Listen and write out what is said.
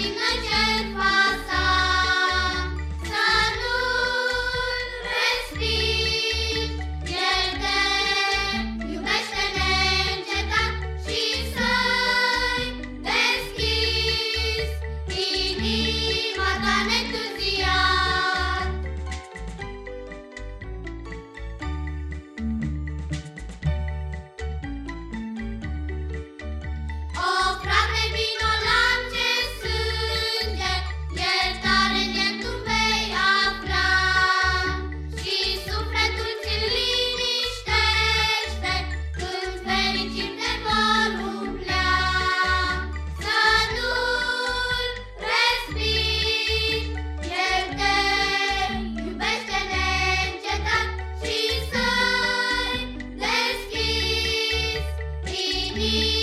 răsplătind noi jertfa inima